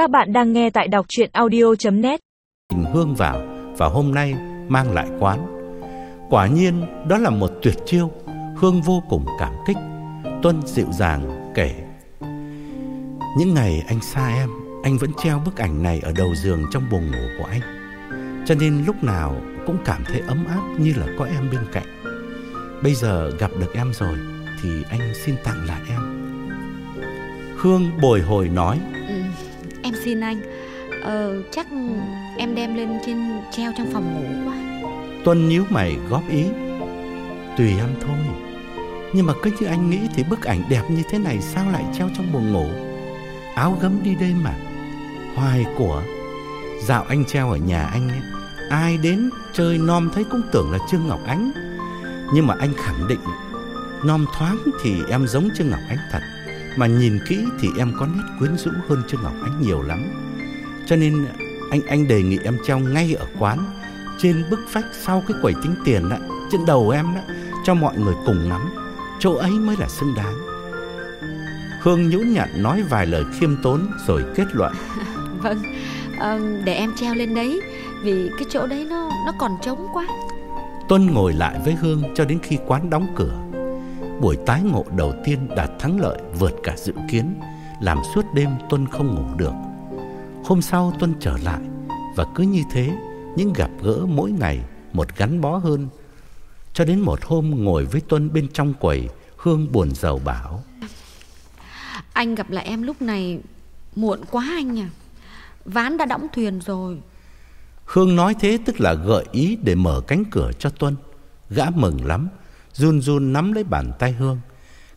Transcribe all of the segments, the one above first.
Các bạn đang nghe tại đọc chuyện audio.net Hình Hương vào và hôm nay mang lại quán. Quả nhiên đó là một tuyệt chiêu, Hương vô cùng cảm kích. Tuân dịu dàng kể. Những ngày anh xa em, anh vẫn treo bức ảnh này ở đầu giường trong buồng ngủ của anh. Cho nên lúc nào cũng cảm thấy ấm áp như là có em bên cạnh. Bây giờ gặp được em rồi thì anh xin tặng lại em. Hương bồi hồi nói. Em xin anh. Ờ, Chắc em đem lên trên treo trong phòng ngủ quá. Tuân nhíu mày góp ý. Tùy em thôi. Nhưng mà cứ như anh nghĩ thì bức ảnh đẹp như thế này Sao lại treo trong buồng ngủ? Áo gấm đi đây mà. Hoài của. Dạo anh treo ở nhà anh ấy, Ai đến chơi non thấy cũng tưởng là Trương Ngọc Ánh. Nhưng mà anh khẳng định non thoáng thì em giống Trương Ngọc Ánh thật. Mà nhìn kỹ thì em có nét quyến rũ hơn Trương Ngọc Ánh nhiều lắm Cho nên anh anh đề nghị em treo ngay ở quán trên bức vách sau cái quầy tính tiền đó, trên đầu em đó, cho mọi người cùng ngắm. Chỗ ấy mới là xứng đáng. Hương nhũn nhặn nói vài lời khiêm tốn rồi kết luận. Vâng, ờ, để em treo lên đấy Vì cái chỗ đấy nó nó còn trống quá Tuân ngồi lại với Hương cho đến khi quán đóng cửa. Buổi tái ngộ đầu tiên đạt thắng lợi vượt cả dự kiến, làm suốt đêm Tuân không ngủ được. Hôm sau Tuân trở lại và cứ như thế, những gặp gỡ mỗi ngày một gắn bó hơn. Cho đến một hôm ngồi với Tuân bên trong quầy, Hương buồn rầu bảo. Anh gặp lại em lúc này muộn quá anh à Ván đã đóng thuyền rồi Hương nói thế tức là gợi ý để mở cánh cửa cho Tuân. Gã mừng lắm, run run nắm lấy bàn tay Hương.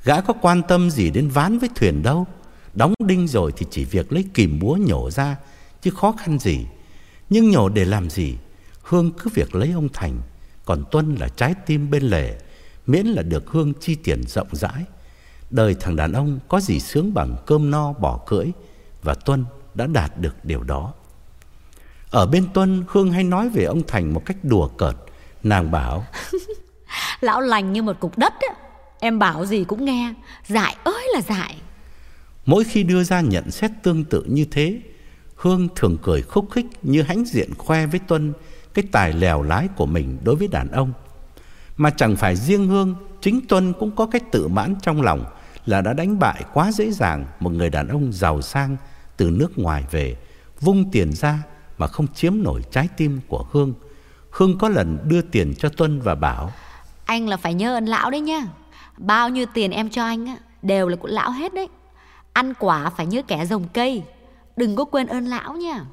Gã có quan tâm gì đến ván với thuyền đâu. Đóng đinh rồi thì chỉ việc lấy kìm búa nhổ ra, chứ khó khăn gì. Nhưng nhổ để làm gì? Hương cứ việc lấy ông Thành, còn Tuân là trái tim bên lề, miễn là được Hương chi tiền rộng rãi. Đời thằng đàn ông có gì sướng bằng cơm no bỏ cưỡi, và Tuân đã đạt được điều đó. Ở bên Tuân, Hương hay nói về ông Thành một cách đùa cợt. Nàng bảo, Lão lành như một cục đất á Em bảo gì cũng nghe Dại ơi là dại mỗi khi đưa ra nhận xét tương tự như thế, Hương thường cười khúc khích như hãnh diện khoe với Tuân cái tài lèo lái của mình đối với đàn ông. Mà chẳng phải riêng Hương, chính Tuân cũng có cái tự mãn trong lòng là đã đánh bại quá dễ dàng một người đàn ông giàu sang từ nước ngoài về, vung tiền ra mà không chiếm nổi trái tim của Hương. Hương có lần đưa tiền cho Tuân và bảo anh là phải nhớ ơn lão đấy nha Bao nhiêu tiền em cho anh á Đều là của lão hết đấy Ăn quả phải nhớ kẻ rồng cây Đừng có quên ơn lão nha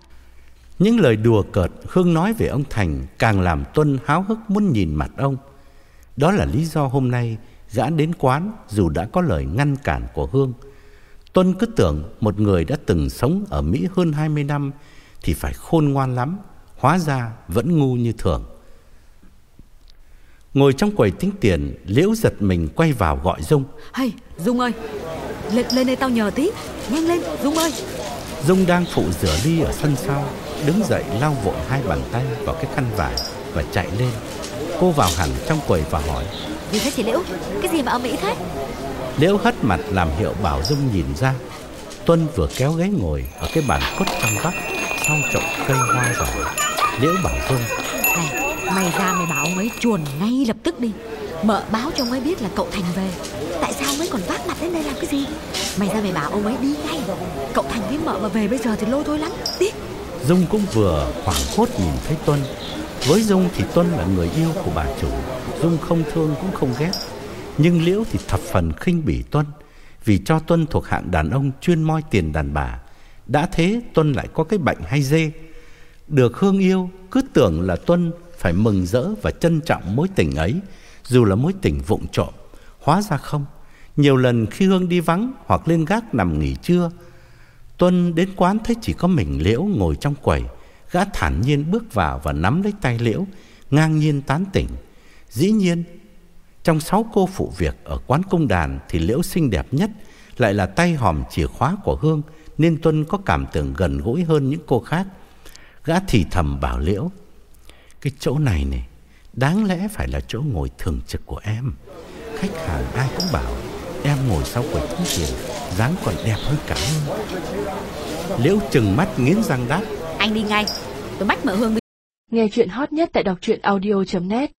Những lời đùa cợt Hương nói về ông Thành càng làm Tuân háo hức muốn nhìn mặt ông. Đó là lý do hôm nay gã đến quán dù đã có lời ngăn cản của Hương. Tuân cứ tưởng một người đã từng sống ở Mỹ hơn 20 năm thì phải khôn ngoan lắm, hóa ra vẫn ngu như thường. Ngồi trong quầy tính tiền, Liễu giật mình quay vào gọi Dung. Hay Dung ơi Lên lên đây tao nhờ tí Nhanh lên Dung ơi Dung đang phụ rửa ly ở sân sau, đứng dậy lau vội hai bàn tay vào cái khăn vải và chạy lên. Cô vào hẳn trong quầy và hỏi. Gì thế chị Liễu Cái gì mà ở Mỹ thế Liễu hất mặt làm hiệu bảo Dung nhìn ra. Tuân vừa kéo ghế ngồi ở cái bàn cốt trong vắt sau chậu cây hoa giỏi. Liễu bảo Dung. Này mày ra mày chuồn ngay lập tức đi Mợ báo cho ông ấy biết là cậu Thành về Tại sao ông ấy còn vác mặt đến đây làm cái gì Mày ra mày bảo ông ấy đi ngay Cậu Thành với mợ mà về bây giờ thì lôi thôi lắm Đi Dung cũng vừa hoảng hốt nhìn thấy Tuân. Với Dung thì Tuân là người yêu của bà chủ. Dung không thương cũng không ghét. Nhưng Liễu thì thập phần khinh bỉ Tuân. Vì cho Tuân thuộc hạng đàn ông chuyên moi tiền đàn bà. Đã thế Tuân lại có cái bệnh hay dê. Được Hương yêu, cứ tưởng là Tuân phải mừng rỡ và trân trọng mối tình ấy. Dù là mối tình vụng trộm. Hóa ra không. Nhiều lần khi Hương đi vắng hoặc lên gác nằm nghỉ trưa Tuân đến quán thấy chỉ có mình Liễu ngồi trong quầy. Gã thản nhiên bước vào và nắm lấy tay Liễu, ngang nhiên tán tỉnh. Dĩ nhiên, trong sáu cô phụ việc ở quán công đàn thì Liễu xinh đẹp nhất lại là tay hòm chìa khóa của Hương, nên Tuân có cảm tưởng gần gũi hơn những cô khác. Gã thì thầm bảo Liễu, cái chỗ này này, đáng lẽ phải là chỗ ngồi thường trực của em. Khách hàng ai cũng bảo em ngồi sau quầy tính tiền, dáng còn đẹp hơn cả. Liễu chừng mắt nghiến răng đáp Anh đi ngay Tôi bắt mợ Hương Nghe chuyện hot nhất tại đọc truyện audio.net